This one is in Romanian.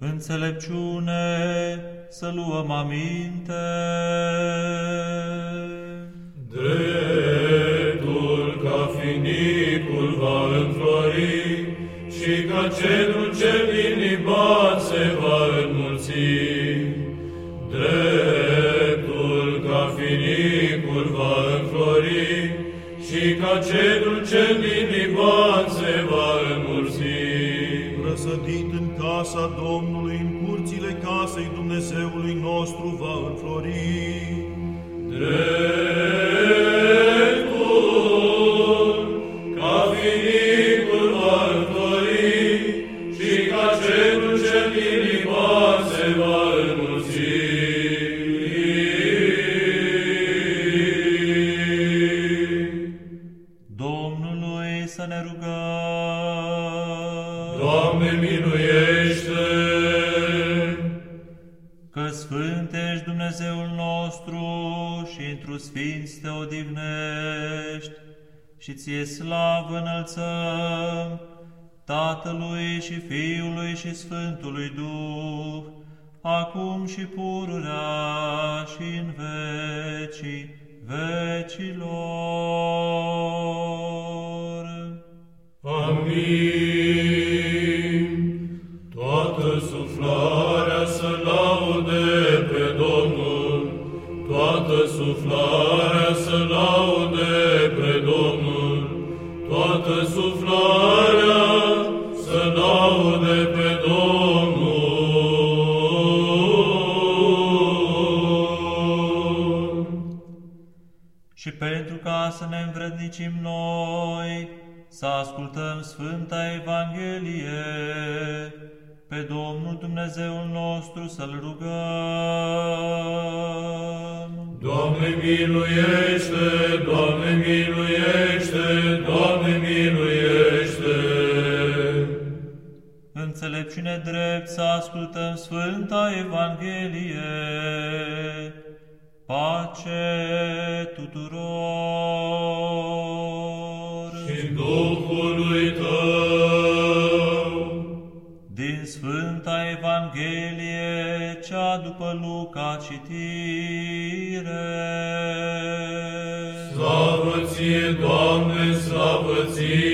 Înțelepciune să luăm aminte. Dreptul ca finicul va înflori și ca cedrul cel din Liban se va înmulți. Dreptul ca finicul va înflori și ca cedrul cel din Liban se va înmulți. Răsădit în casa Domnului, în curțile casei Dumnezeului nostru va înflori. Dreptul ca finicul va înflori și ca cedrul cel din Liban se va înmulți. Domnului să ne rugăm. Doamne miluiește! Că Sfânt ești Dumnezeul nostru și întru Sfinți te odihnești și ție slavă înălțăm Tatălui și Fiului și Sfântului Duh, acum și pururea și în vecii vecilor. Amin. Laude pe Domnul, toată suflarea să laude pe Domnul, toată suflarea să laude pe Domnul. Și pentru ca să ne învrednicim noi, să ascultăm Sfânta Evanghelie, pe Domnul Dumnezeul nostru să-L rugăm. Doamne miluiește, Doamne miluiește, Doamne miluiește. Înțelepciune drept să ascultăm Sfânta Evanghelie, pace tuturor. și Duhului Evanghelie, cea după Luca citire. Slavă Ție, Doamne, slavă Ție!